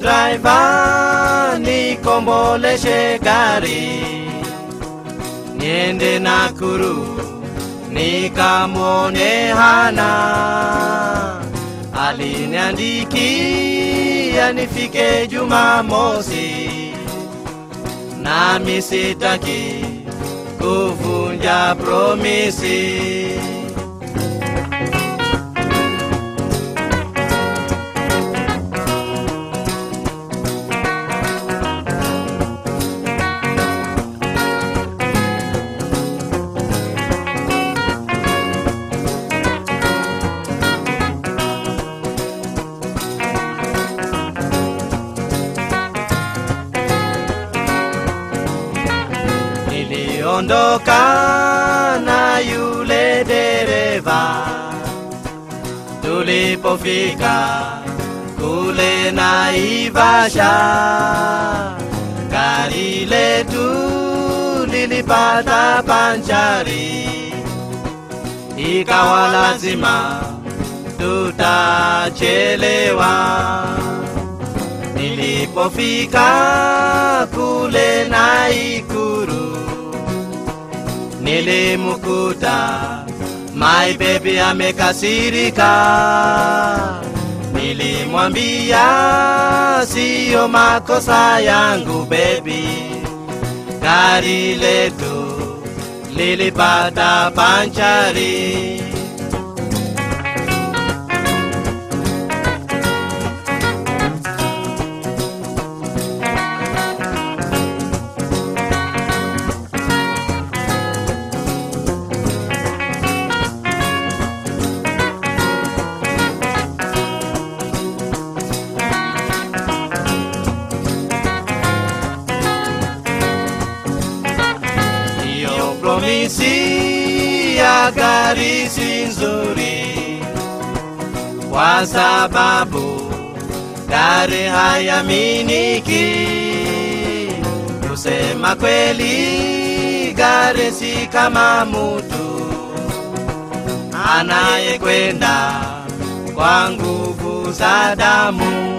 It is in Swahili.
Driver, nikomboleshe gari. Niende Nakuru nikamwone Hana, aliniandikia nifike Jumamosi, nami sitaki kuvunja promisi. Niliondoka na yule dereva, tulipofika kule Naivasha, gari letu lilipata panchari, ikawa lazima tutachelewa. Nilipofika kule Naikuru, nilimkuta my baby amekasirika. Nilimwambia siyo makosa yangu baby, gari letu lilipata panchari. Hiyo promisi ya gari si nzuri, kwa sababu dari hayaminiki. Kusema kweli, gari si kama mutu anayekwenda kwa nguvu za damu.